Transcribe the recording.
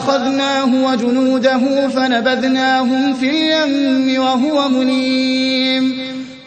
فأخذناه وجنوده فنبذناهم في اليم وهو مليم